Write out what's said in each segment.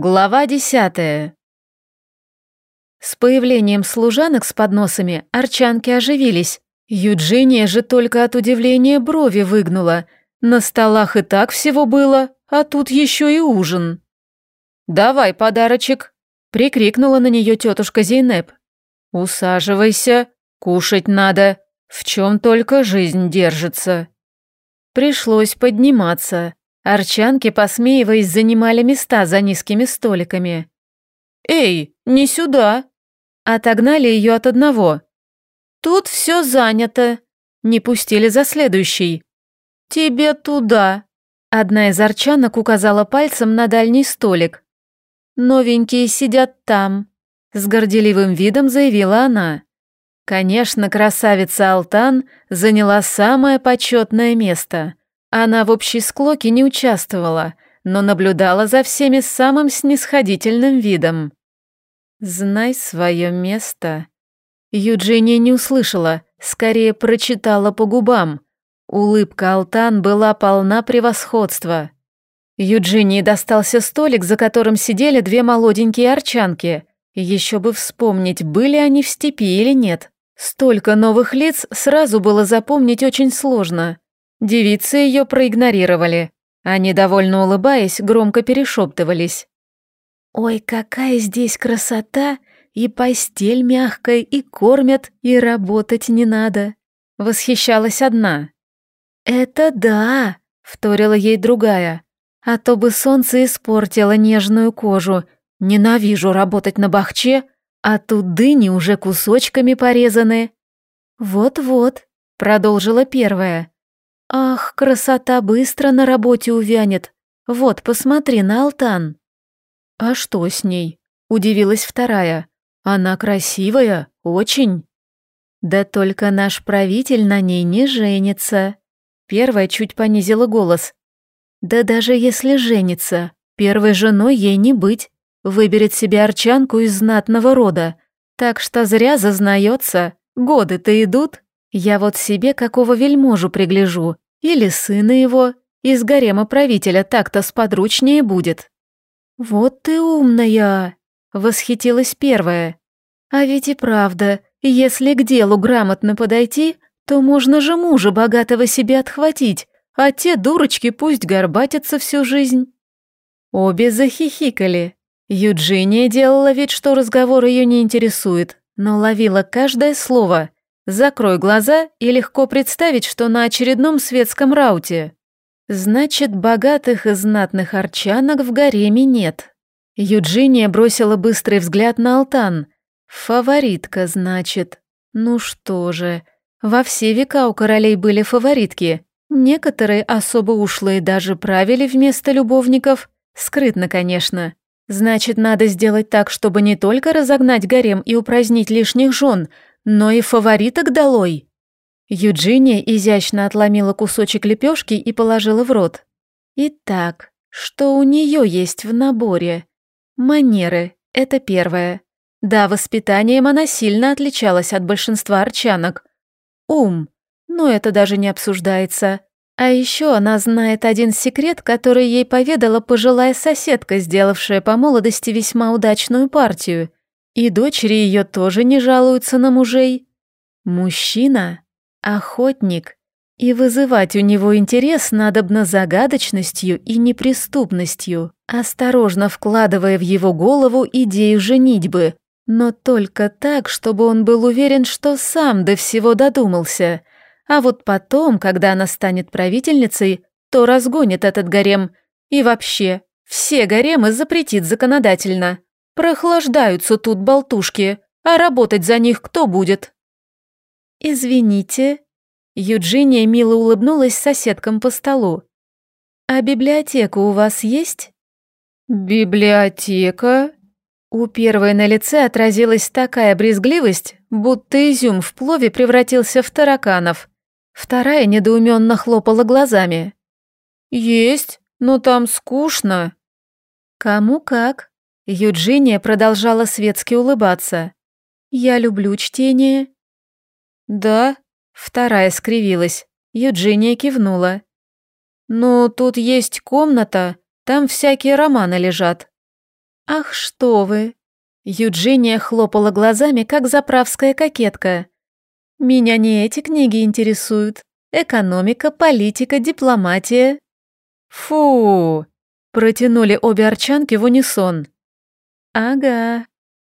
Глава десятая. С появлением служанок с подносами арчанки оживились. Юджиния же только от удивления брови выгнула. На столах и так всего было, а тут еще и ужин. «Давай подарочек!» — прикрикнула на нее тетушка Зейнеп. «Усаживайся, кушать надо, в чем только жизнь держится». Пришлось подниматься. Арчанки, посмеиваясь, занимали места за низкими столиками. «Эй, не сюда!» Отогнали ее от одного. «Тут все занято!» Не пустили за следующий. «Тебе туда!» Одна из арчанок указала пальцем на дальний столик. «Новенькие сидят там», — с горделивым видом заявила она. Конечно, красавица Алтан заняла самое почетное место. Она в общей склоке не участвовала, но наблюдала за всеми самым снисходительным видом. «Знай свое место». Юджиния не услышала, скорее прочитала по губам. Улыбка Алтан была полна превосходства. Юджинии достался столик, за которым сидели две молоденькие арчанки. Еще бы вспомнить, были они в степи или нет. Столько новых лиц сразу было запомнить очень сложно. Девицы ее проигнорировали. Они, довольно улыбаясь, громко перешептывались. «Ой, какая здесь красота! И постель мягкая, и кормят, и работать не надо!» Восхищалась одна. «Это да!» — вторила ей другая. «А то бы солнце испортило нежную кожу. Ненавижу работать на бахче, а тут дыни уже кусочками порезаны». «Вот-вот», — продолжила первая. «Ах, красота быстро на работе увянет. Вот, посмотри на Алтан». «А что с ней?» — удивилась вторая. «Она красивая, очень». «Да только наш правитель на ней не женится». Первая чуть понизила голос. «Да даже если женится, первой женой ей не быть. Выберет себе арчанку из знатного рода. Так что зря зазнается. Годы-то идут». Я вот себе какого вельможу пригляжу, или сына его, из гарема правителя так-то сподручнее будет. Вот ты умная, восхитилась первая. А ведь и правда, если к делу грамотно подойти, то можно же мужа богатого себе отхватить, а те дурочки пусть горбатятся всю жизнь. Обе захихикали. Юджиния делала вид, что разговор ее не интересует, но ловила каждое слово, Закрой глаза и легко представить, что на очередном светском рауте. Значит, богатых и знатных арчанок в гареме нет. Юджиния бросила быстрый взгляд на Алтан. Фаворитка, значит. Ну что же, во все века у королей были фаворитки. Некоторые особо ушлые даже правили вместо любовников. Скрытно, конечно. Значит, надо сделать так, чтобы не только разогнать гарем и упразднить лишних жен, но и фавориток долой. Юджиния изящно отломила кусочек лепешки и положила в рот. Итак, что у нее есть в наборе? Манеры — это первое. Да, воспитанием она сильно отличалась от большинства арчанок. Ум, но это даже не обсуждается. А еще она знает один секрет, который ей поведала пожилая соседка, сделавшая по молодости весьма удачную партию — и дочери ее тоже не жалуются на мужей. Мужчина — охотник, и вызывать у него интерес надобно загадочностью и неприступностью, осторожно вкладывая в его голову идею женитьбы, но только так, чтобы он был уверен, что сам до всего додумался. А вот потом, когда она станет правительницей, то разгонит этот гарем. И вообще, все гаремы запретит законодательно. Прохлаждаются тут болтушки, а работать за них кто будет? Извините. Юджиния мило улыбнулась соседкам по столу. А библиотека у вас есть? Библиотека? У первой на лице отразилась такая брезгливость, будто изюм в плове превратился в тараканов. Вторая недоуменно хлопала глазами. «Есть, но там скучно». «Кому как?» Юджиния продолжала светски улыбаться. «Я люблю чтение». «Да?» Вторая скривилась. Юджиния кивнула. «Ну, тут есть комната, там всякие романы лежат». «Ах, что вы!» Юджиния хлопала глазами, как заправская кокетка. «Меня не эти книги интересуют. Экономика, политика, дипломатия». «Фу!» – протянули обе арчанки в унисон. «Ага».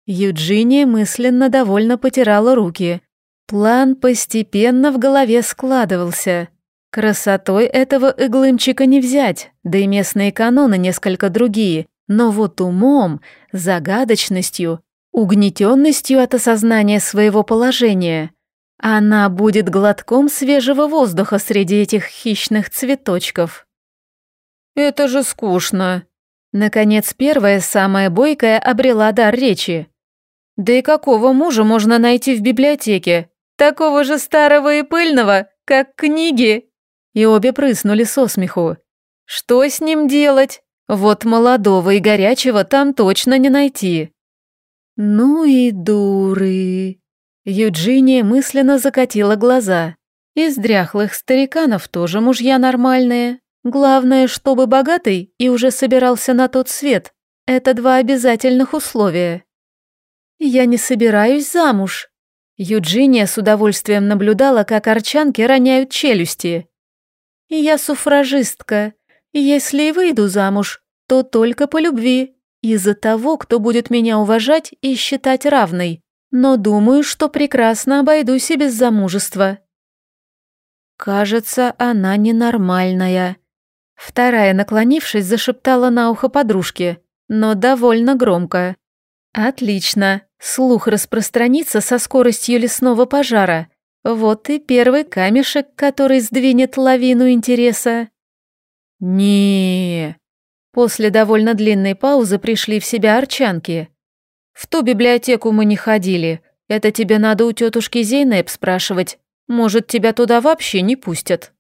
Юджиния мысленно довольно потирала руки. План постепенно в голове складывался. Красотой этого иглымчика не взять, да и местные каноны несколько другие, но вот умом, загадочностью, угнетенностью от осознания своего положения. Она будет глотком свежего воздуха среди этих хищных цветочков. «Это же скучно!» Наконец, первая, самая бойкая, обрела дар речи. «Да и какого мужа можно найти в библиотеке? Такого же старого и пыльного, как книги!» И обе прыснули со смеху. «Что с ним делать? Вот молодого и горячего там точно не найти». «Ну и дуры!» Юджиния мысленно закатила глаза. Из дряхлых стариканов тоже мужья нормальные. Главное, чтобы богатый и уже собирался на тот свет. Это два обязательных условия. «Я не собираюсь замуж». Юджиния с удовольствием наблюдала, как арчанки роняют челюсти. «Я суфражистка. Если и выйду замуж, то только по любви, из-за того, кто будет меня уважать и считать равной. Но думаю, что прекрасно обойдусь и без замужества». Кажется, она ненормальная. Вторая, наклонившись, зашептала на ухо подружке, но довольно громко. «Отлично. Слух распространится со скоростью лесного пожара. Вот и первый камешек, который сдвинет лавину интереса». не После довольно длинной паузы пришли в себя арчанки. «В ту библиотеку мы не ходили. Это тебе надо у тетушки Зейнеп спрашивать. Может, тебя туда вообще не пустят?»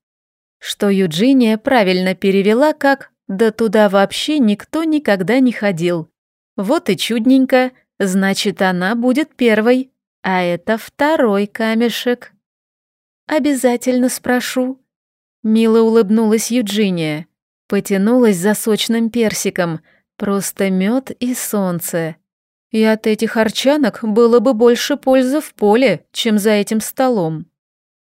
Что Юджиния правильно перевела как «да туда вообще никто никогда не ходил». Вот и чудненько, значит, она будет первой, а это второй камешек. «Обязательно спрошу». Мило улыбнулась Юджиния, потянулась за сочным персиком, просто мед и солнце. И от этих арчанок было бы больше пользы в поле, чем за этим столом.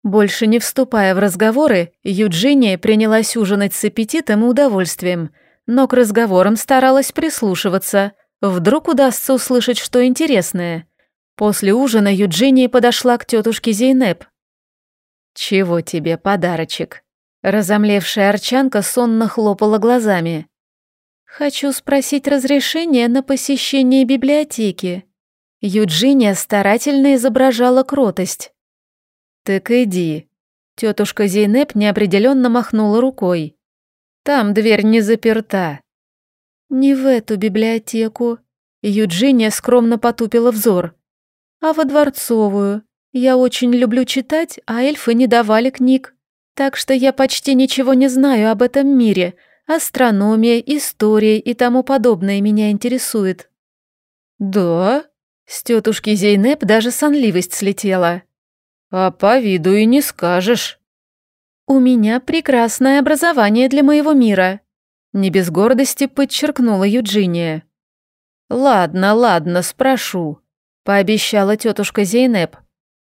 Больше не вступая в разговоры, Юджиния принялась ужинать с аппетитом и удовольствием, но к разговорам старалась прислушиваться. Вдруг удастся услышать что интересное. После ужина Юджиния подошла к тетушке Зейнеп. «Чего тебе подарочек?» Разомлевшая арчанка сонно хлопала глазами. «Хочу спросить разрешение на посещение библиотеки». Юджиния старательно изображала кротость. «Так иди». Тетушка Зейнеп неопределенно махнула рукой. «Там дверь не заперта». «Не в эту библиотеку». Юджиния скромно потупила взор. «А во дворцовую. Я очень люблю читать, а эльфы не давали книг. Так что я почти ничего не знаю об этом мире. Астрономия, история и тому подобное меня интересует». «Да?» С тетушки Зейнеп даже сонливость слетела. «А по виду и не скажешь». «У меня прекрасное образование для моего мира», — не без гордости подчеркнула Юджиния. «Ладно, ладно, спрошу», — пообещала тетушка Зейнеп.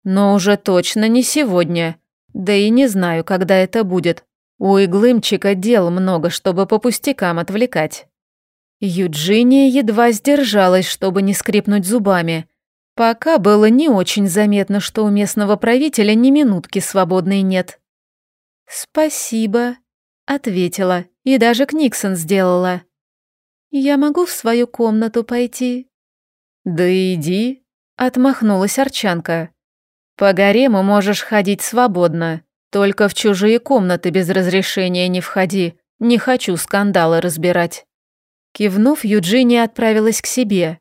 «Но уже точно не сегодня. Да и не знаю, когда это будет. У Иглымчика дел много, чтобы по пустякам отвлекать». Юджиния едва сдержалась, чтобы не скрипнуть зубами, Пока было не очень заметно, что у местного правителя ни минутки свободной нет. «Спасибо», — ответила, и даже Книксон сделала. «Я могу в свою комнату пойти?» «Да иди», — отмахнулась Арчанка. «По гарему можешь ходить свободно, только в чужие комнаты без разрешения не входи, не хочу скандалы разбирать». Кивнув, Юджиния отправилась к себе,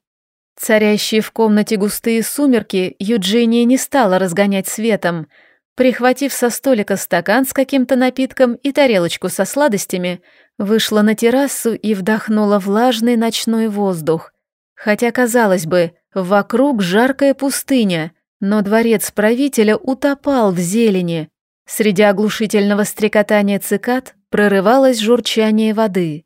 Царящие в комнате густые сумерки Юджиния не стала разгонять светом. Прихватив со столика стакан с каким-то напитком и тарелочку со сладостями, вышла на террасу и вдохнула влажный ночной воздух. Хотя, казалось бы, вокруг жаркая пустыня, но дворец правителя утопал в зелени. Среди оглушительного стрекотания цикад прорывалось журчание воды.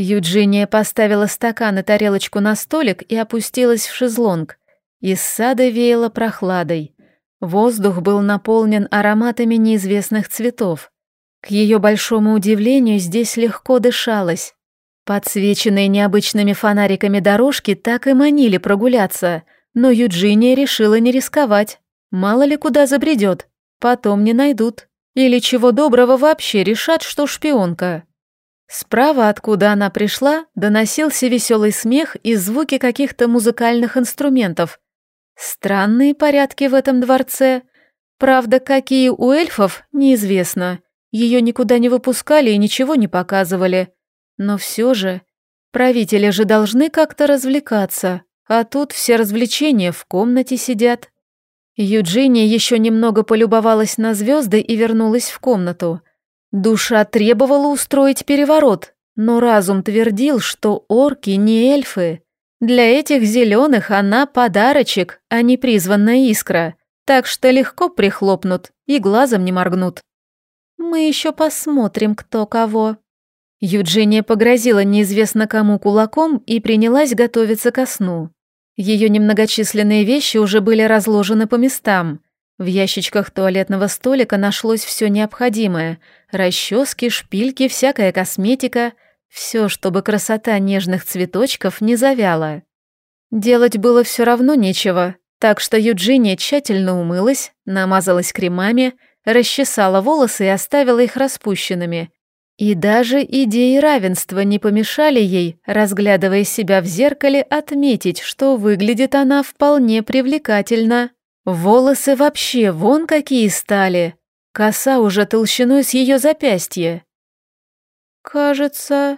Юджиния поставила стакан и тарелочку на столик и опустилась в шезлонг. Из сада веяло прохладой. Воздух был наполнен ароматами неизвестных цветов. К ее большому удивлению здесь легко дышалось. Подсвеченные необычными фонариками дорожки так и манили прогуляться, но Юджиния решила не рисковать. Мало ли куда забредет, потом не найдут. Или чего доброго вообще решат, что шпионка. Справа, откуда она пришла, доносился веселый смех и звуки каких-то музыкальных инструментов. Странные порядки в этом дворце. Правда, какие у эльфов, неизвестно. Ее никуда не выпускали и ничего не показывали. Но все же, правители же должны как-то развлекаться, а тут все развлечения в комнате сидят. Юджиния еще немного полюбовалась на звезды и вернулась в комнату. Душа требовала устроить переворот, но разум твердил, что орки не эльфы. Для этих зеленых она подарочек, а не призванная искра, так что легко прихлопнут и глазом не моргнут. Мы еще посмотрим, кто кого. Юджиния погрозила неизвестно кому кулаком и принялась готовиться ко сну. Ее немногочисленные вещи уже были разложены по местам. В ящичках туалетного столика нашлось все необходимое – расчески, шпильки, всякая косметика – все, чтобы красота нежных цветочков не завяла. Делать было все равно нечего, так что Юджиния тщательно умылась, намазалась кремами, расчесала волосы и оставила их распущенными, и даже идеи равенства не помешали ей, разглядывая себя в зеркале, отметить, что выглядит она вполне привлекательно. Волосы вообще вон какие стали. Коса уже толщиной с ее запястья. «Кажется...»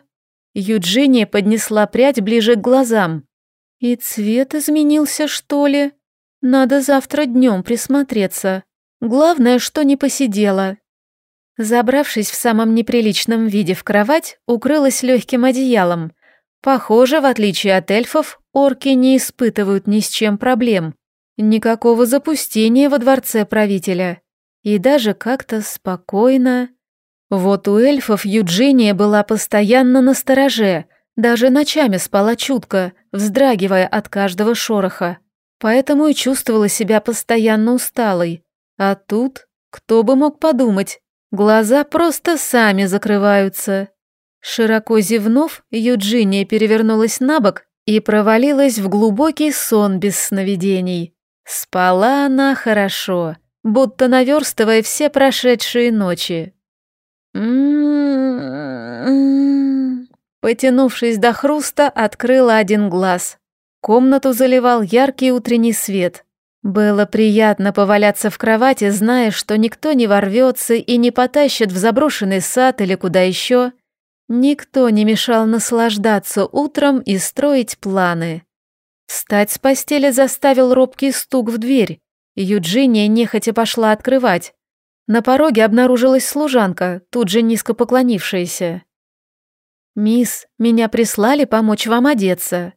Юджиния поднесла прядь ближе к глазам. «И цвет изменился, что ли? Надо завтра днем присмотреться. Главное, что не посидела, Забравшись в самом неприличном виде в кровать, укрылась легким одеялом. Похоже, в отличие от эльфов, орки не испытывают ни с чем проблем. Никакого запустения во дворце правителя. И даже как-то спокойно. Вот у эльфов Юджиния была постоянно на стороже, даже ночами спала чутко, вздрагивая от каждого шороха. Поэтому и чувствовала себя постоянно усталой. А тут, кто бы мог подумать, Глаза просто сами закрываются. Широко зевнув, Юджиния перевернулась на бок и провалилась в глубокий сон без сновидений. Спала она хорошо, будто наверстывая все прошедшие ночи. Потянувшись до хруста, открыла один глаз. Комнату заливал яркий утренний свет. Было приятно поваляться в кровати, зная, что никто не ворвется и не потащит в заброшенный сад или куда еще. Никто не мешал наслаждаться утром и строить планы. Встать с постели заставил робкий стук в дверь. Юджиния нехотя пошла открывать. На пороге обнаружилась служанка, тут же низко поклонившаяся. «Мисс, меня прислали помочь вам одеться».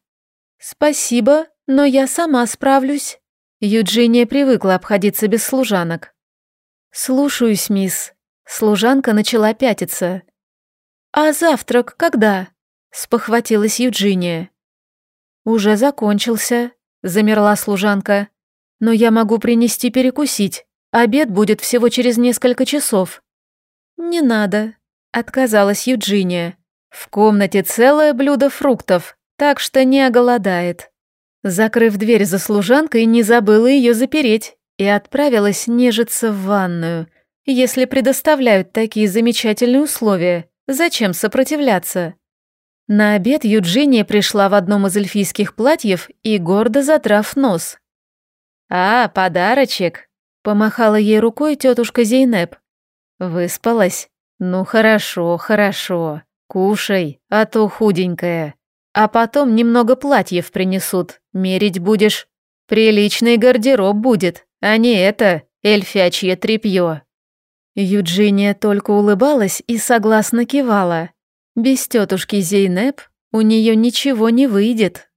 «Спасибо, но я сама справлюсь». Юджиния привыкла обходиться без служанок. «Слушаюсь, мисс». Служанка начала пятиться. «А завтрак когда?» — спохватилась Юджиния. «Уже закончился», — замерла служанка. «Но я могу принести перекусить. Обед будет всего через несколько часов». «Не надо», — отказалась Юджиния. «В комнате целое блюдо фруктов, так что не оголодает». Закрыв дверь за служанкой, не забыла ее запереть и отправилась нежиться в ванную. Если предоставляют такие замечательные условия, зачем сопротивляться? На обед Юджиния пришла в одном из эльфийских платьев и гордо задрав нос. «А, подарочек!» — помахала ей рукой тетушка Зейнеп. «Выспалась? Ну хорошо, хорошо. Кушай, а то худенькая». А потом немного платьев принесут, мерить будешь. Приличный гардероб будет, а не это эльфячье тряпье». Юджиния только улыбалась и согласно кивала. Без тетушки Зейнеп у нее ничего не выйдет.